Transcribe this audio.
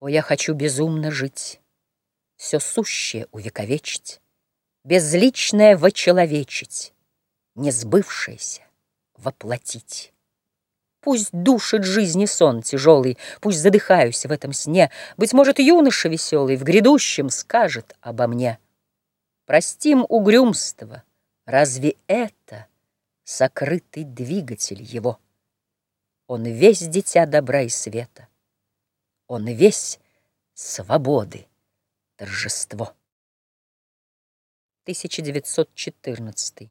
О, я хочу безумно жить, Все сущее увековечить, Безличное вочеловечить, Несбывшееся воплотить. Пусть душит жизни сон тяжелый, Пусть задыхаюсь в этом сне, Быть может, юноша веселый В грядущем скажет обо мне. Простим угрюмство, разве это Сокрытый двигатель его? Он весь дитя добра и света, Он весь свободы торжество. 1914